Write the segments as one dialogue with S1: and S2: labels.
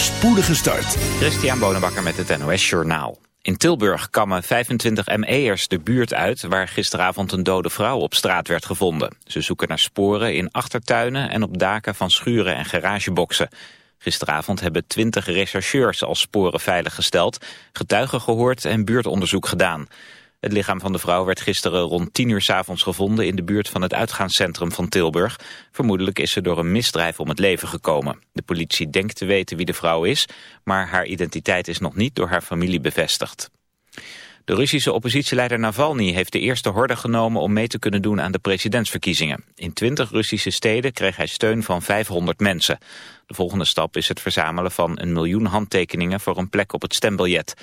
S1: spoedige start.
S2: Christian Bonenbakker met het NOS Journaal. In Tilburg kammen 25 ME'ers de buurt uit... waar gisteravond een dode vrouw op straat werd gevonden. Ze zoeken naar sporen in achtertuinen en op daken van schuren en garageboxen. Gisteravond hebben 20 rechercheurs als sporen veiliggesteld... getuigen gehoord en buurtonderzoek gedaan... Het lichaam van de vrouw werd gisteren rond 10 uur s avonds gevonden in de buurt van het uitgaanscentrum van Tilburg. Vermoedelijk is ze door een misdrijf om het leven gekomen. De politie denkt te weten wie de vrouw is, maar haar identiteit is nog niet door haar familie bevestigd. De Russische oppositieleider Navalny heeft de eerste horde genomen om mee te kunnen doen aan de presidentsverkiezingen. In 20 Russische steden kreeg hij steun van 500 mensen. De volgende stap is het verzamelen van een miljoen handtekeningen voor een plek op het stembiljet.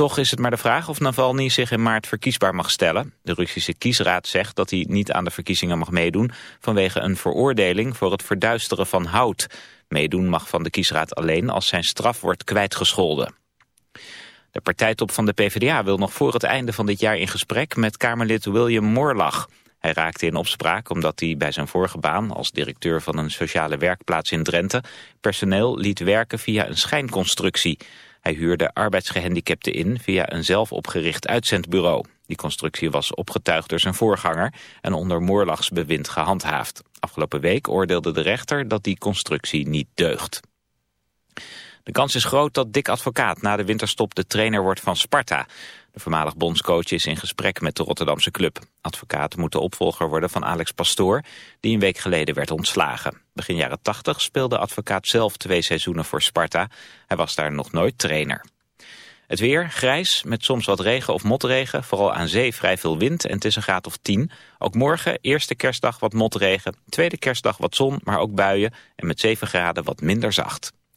S2: Toch is het maar de vraag of Navalny zich in maart verkiesbaar mag stellen. De Russische kiesraad zegt dat hij niet aan de verkiezingen mag meedoen... vanwege een veroordeling voor het verduisteren van hout. Meedoen mag van de kiesraad alleen als zijn straf wordt kwijtgescholden. De partijtop van de PvdA wil nog voor het einde van dit jaar in gesprek... met Kamerlid William Moorlach. Hij raakte in opspraak omdat hij bij zijn vorige baan... als directeur van een sociale werkplaats in Drenthe... personeel liet werken via een schijnconstructie... Hij huurde arbeidsgehandicapten in via een zelfopgericht uitzendbureau. Die constructie was opgetuigd door zijn voorganger en onder Moorlachs bewind gehandhaafd. Afgelopen week oordeelde de rechter dat die constructie niet deugt. De kans is groot dat Dick Advocaat na de winterstop de trainer wordt van Sparta. De voormalig bondscoach is in gesprek met de Rotterdamse club. Advocaat moet de opvolger worden van Alex Pastoor, die een week geleden werd ontslagen. Begin jaren 80 speelde advocaat zelf twee seizoenen voor Sparta. Hij was daar nog nooit trainer. Het weer, grijs, met soms wat regen of motregen. Vooral aan zee vrij veel wind en het is een graad of 10. Ook morgen, eerste kerstdag wat motregen. Tweede kerstdag wat zon, maar ook buien. En met 7 graden wat minder zacht.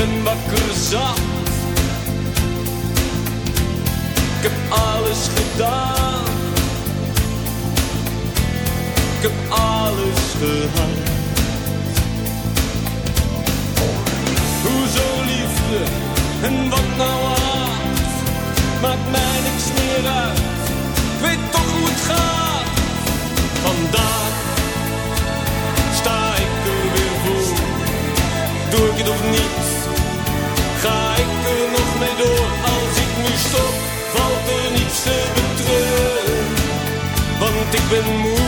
S3: ben wakker zat.
S1: Ik
S4: heb
S5: alles gedaan. Ik heb alles gehad. Hoezo liefde en wat nou haat? Maakt mij niks meer uit. Ik weet toch hoe het gaat. Vandaag sta ik er weer voor. Doe ik het of niet? door. Als ik nu stop, valt er niets te betreuren. Want ik ben moe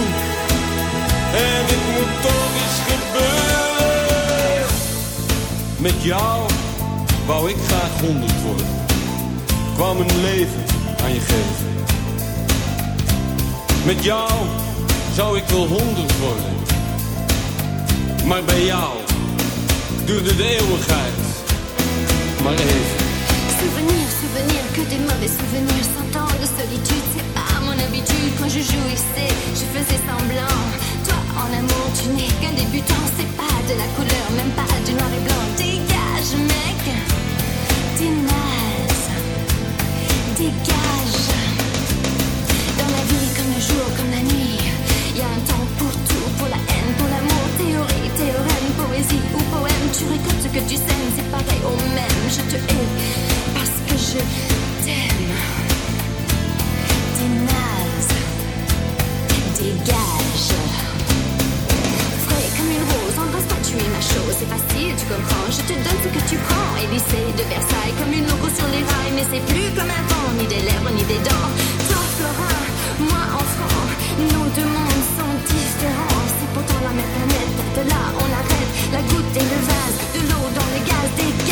S5: en ik moet toch eens gebeuren. Met jou wou ik graag honderd worden. Kwam een leven aan je geven. Met jou zou ik wel honderd worden. Maar bij jou duurde de eeuwigheid maar even. Souvenir, souvenir, que des mauvais souvenirs. Cent ans de solitude, c'est pas mon habitude. Quand je jouissais, je faisais semblant. Toi, en amour, tu n'es qu'un débutant. C'est pas de la couleur, même pas du noir et blanc. Dégage, mec, t'es. Dégage. Dans la vie, comme le jour, comme la nuit, y a un temps pour tout, pour la haine, pour l'amour. Théorie, théorème, poésie ou poème. Tu récoltes ce que tu sèmes, c'est pareil au même. Je te hais je t'aime. T'es naze, dégage. Frais comme une rose, embrasse-toi, tu es ma chose. C'est facile, tu comprends. Je te donne ce que tu prends. Et Élysée de Versailles, comme une loco sur les rails. Mais c'est plus comme un avant, ni des lèvres, ni des dents. Toi, Florin, moi, enfant. Nos deux mondes sont différents. C'est pourtant la même planète. De là, on arrête. La goutte et le vase, de l'eau dans le gaz, des gaz.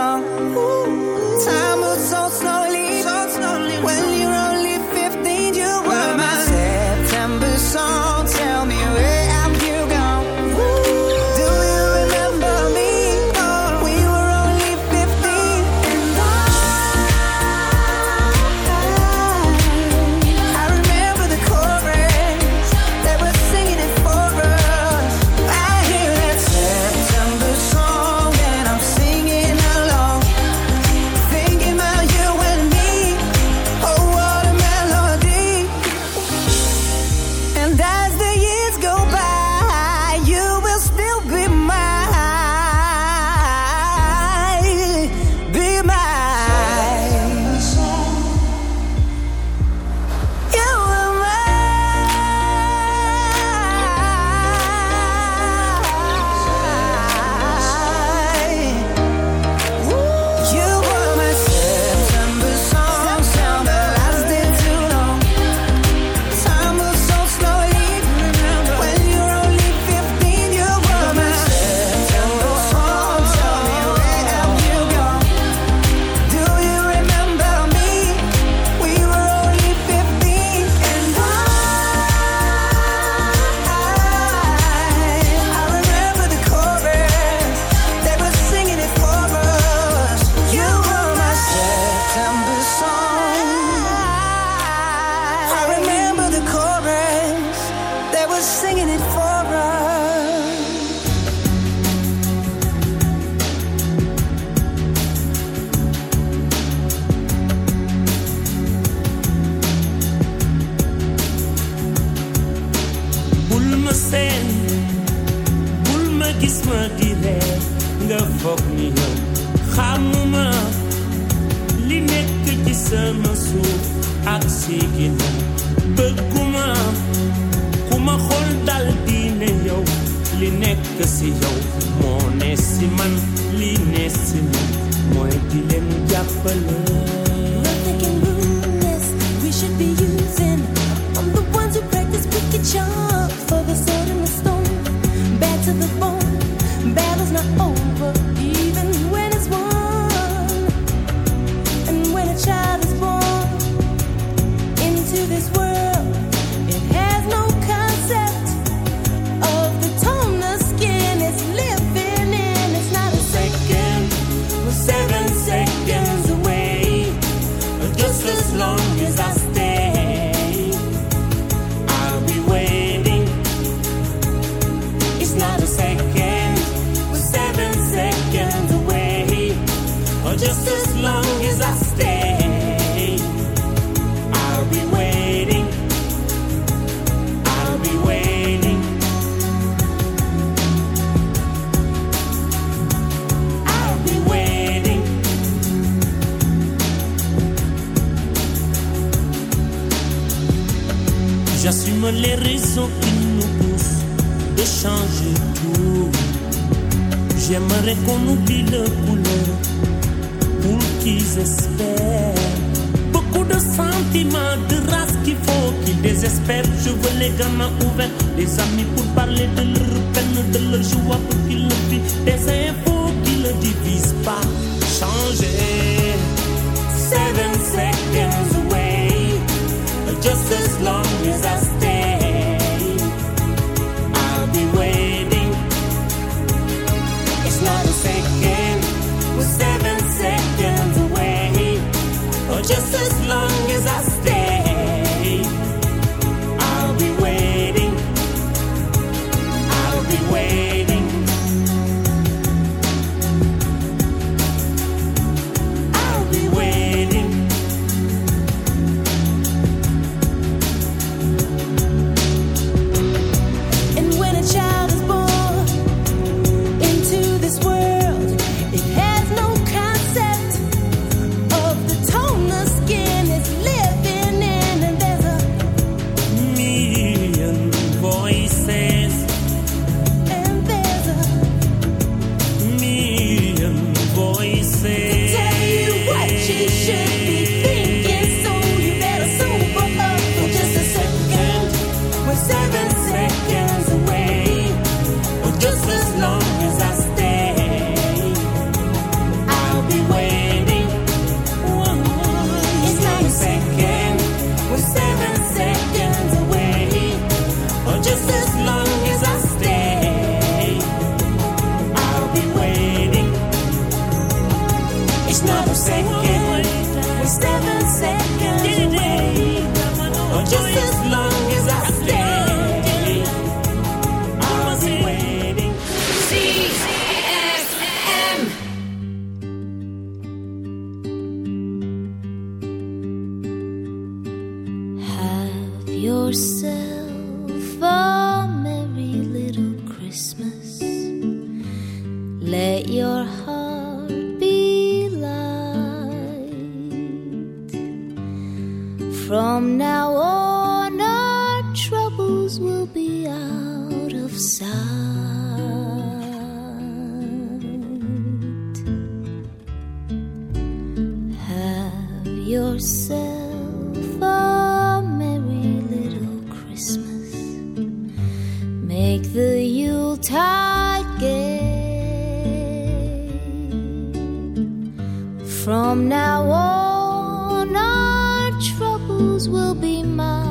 S6: blues will be
S7: mine.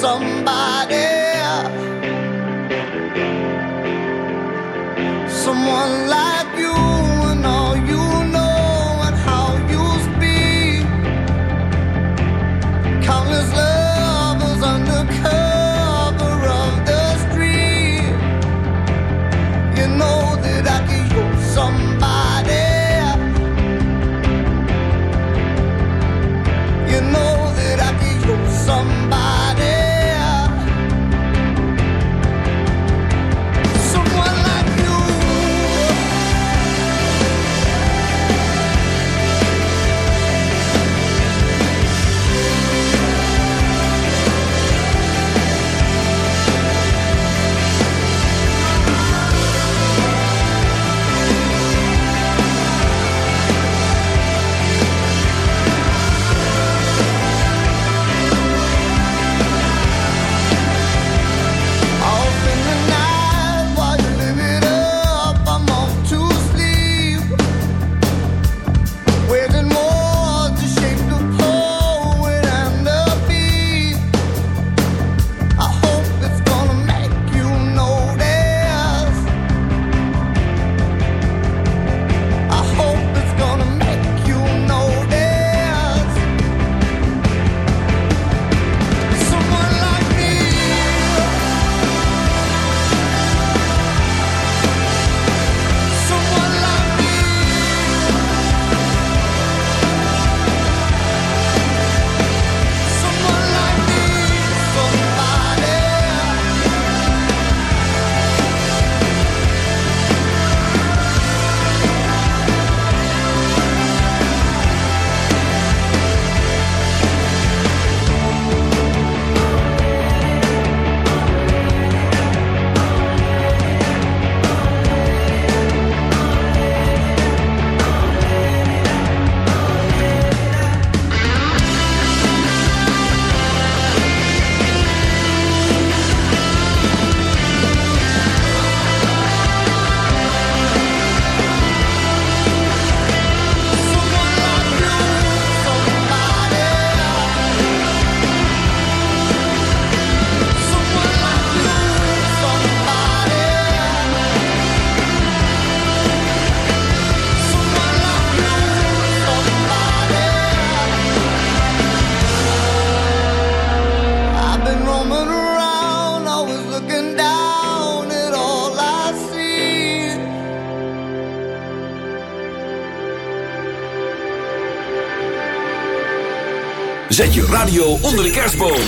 S5: Somebody. Someone like
S1: Zet je radio onder de kerstboom.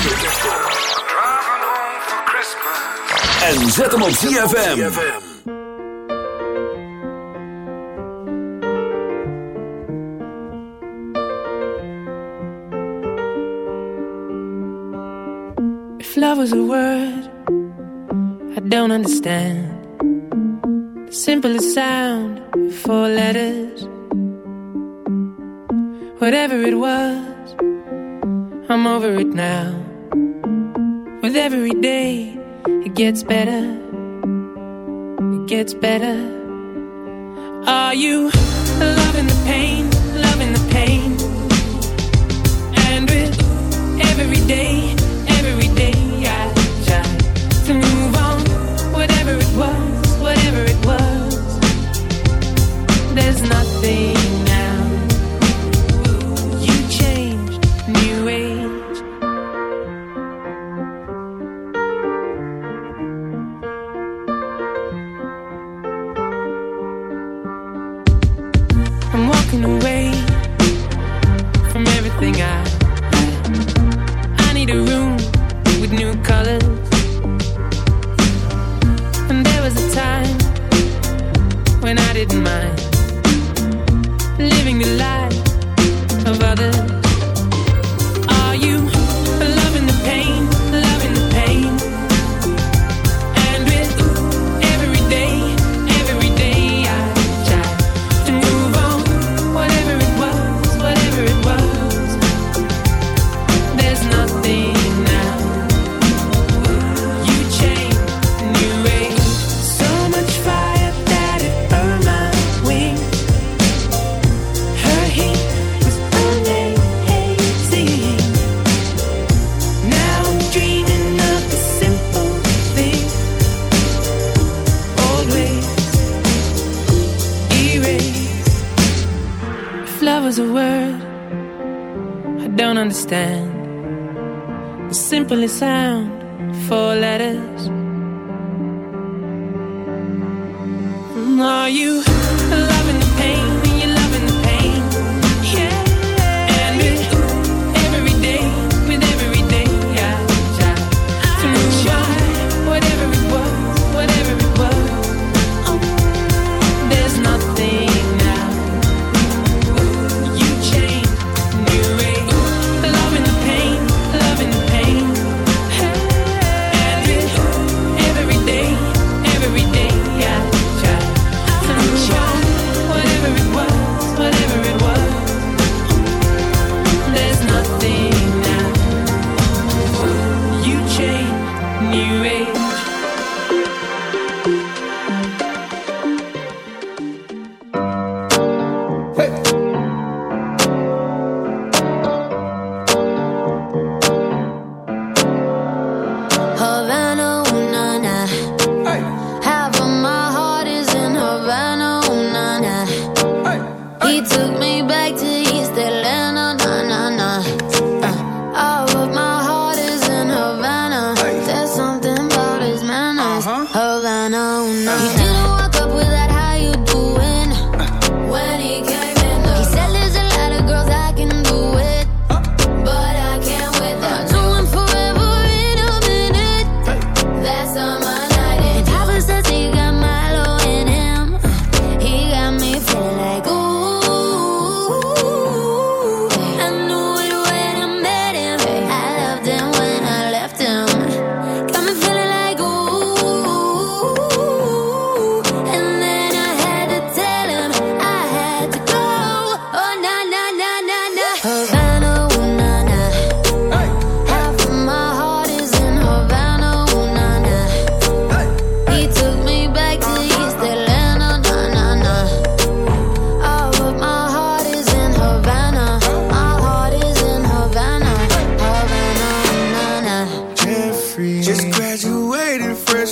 S1: En zet hem op ZFM.
S8: better.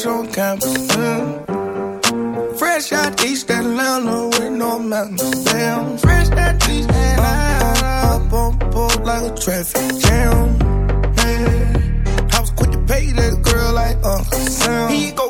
S9: fresh on Fresh out East Atlanta with no mountains. Fresh out East Atlanta. Up on board like a traffic jam. Man, I was quick to pay that girl like Uncle Sam. He go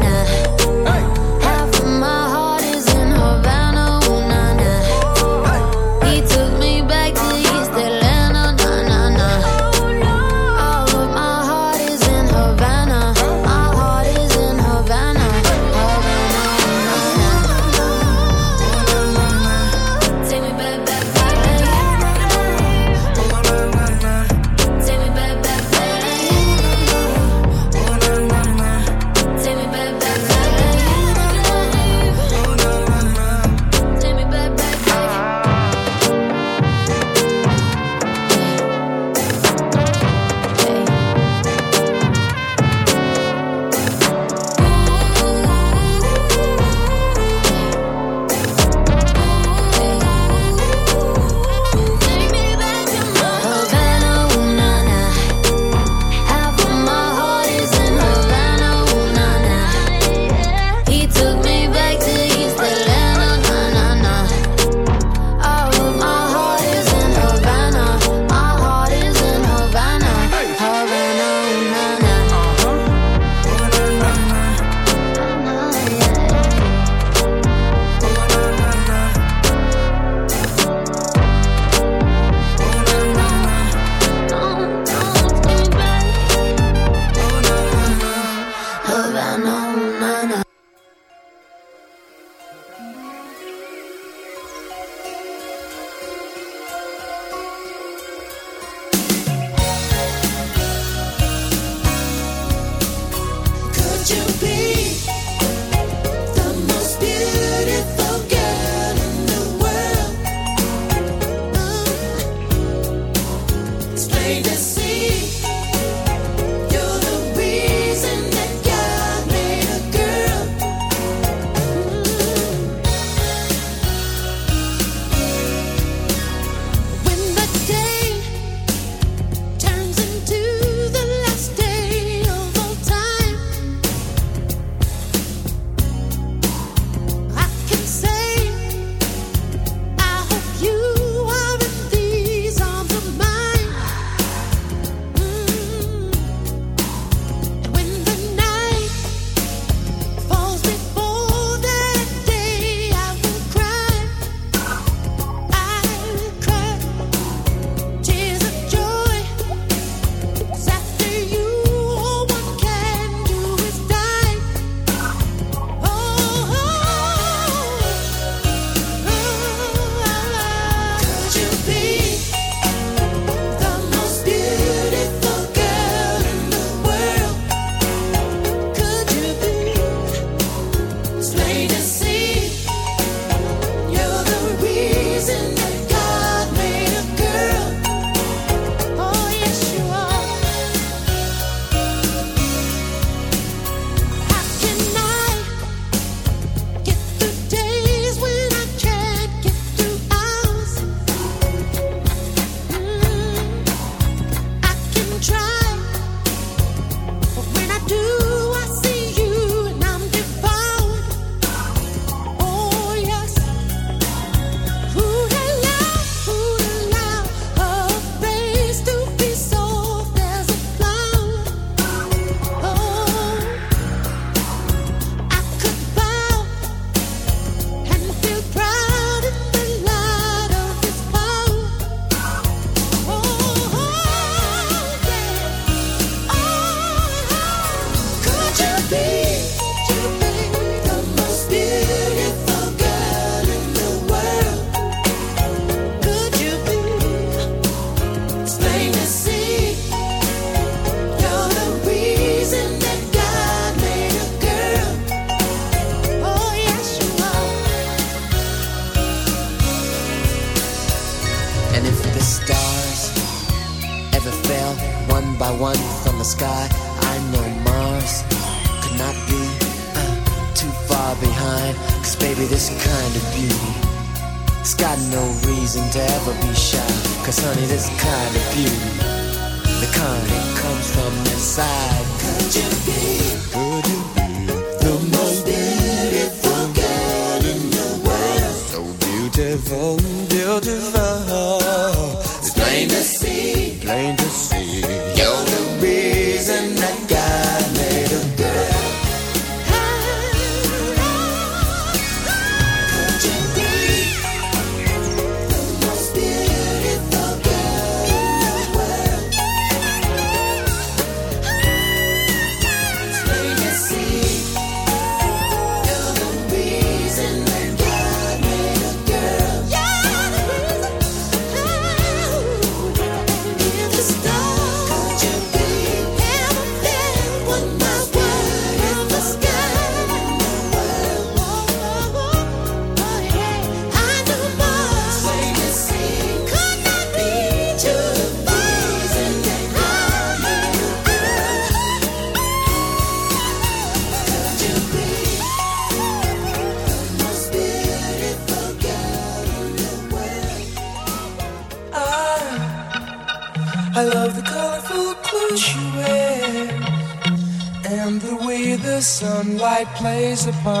S10: upon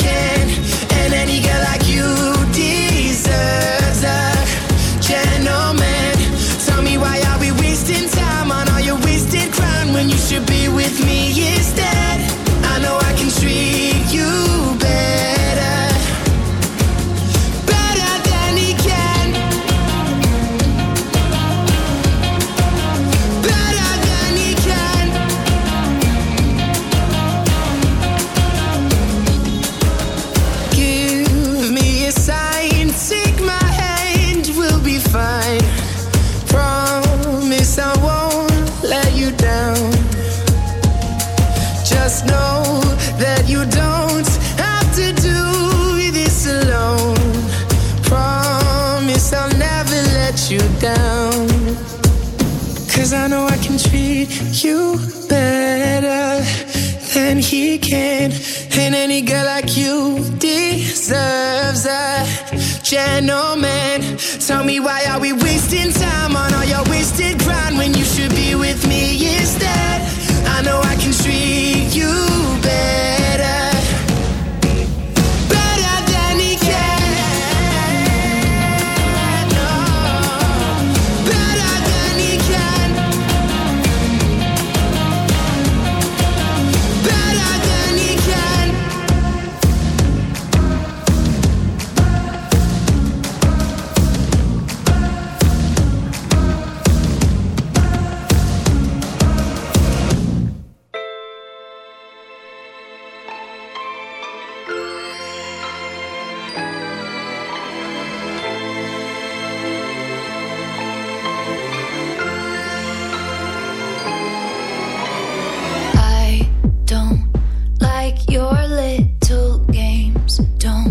S3: Don't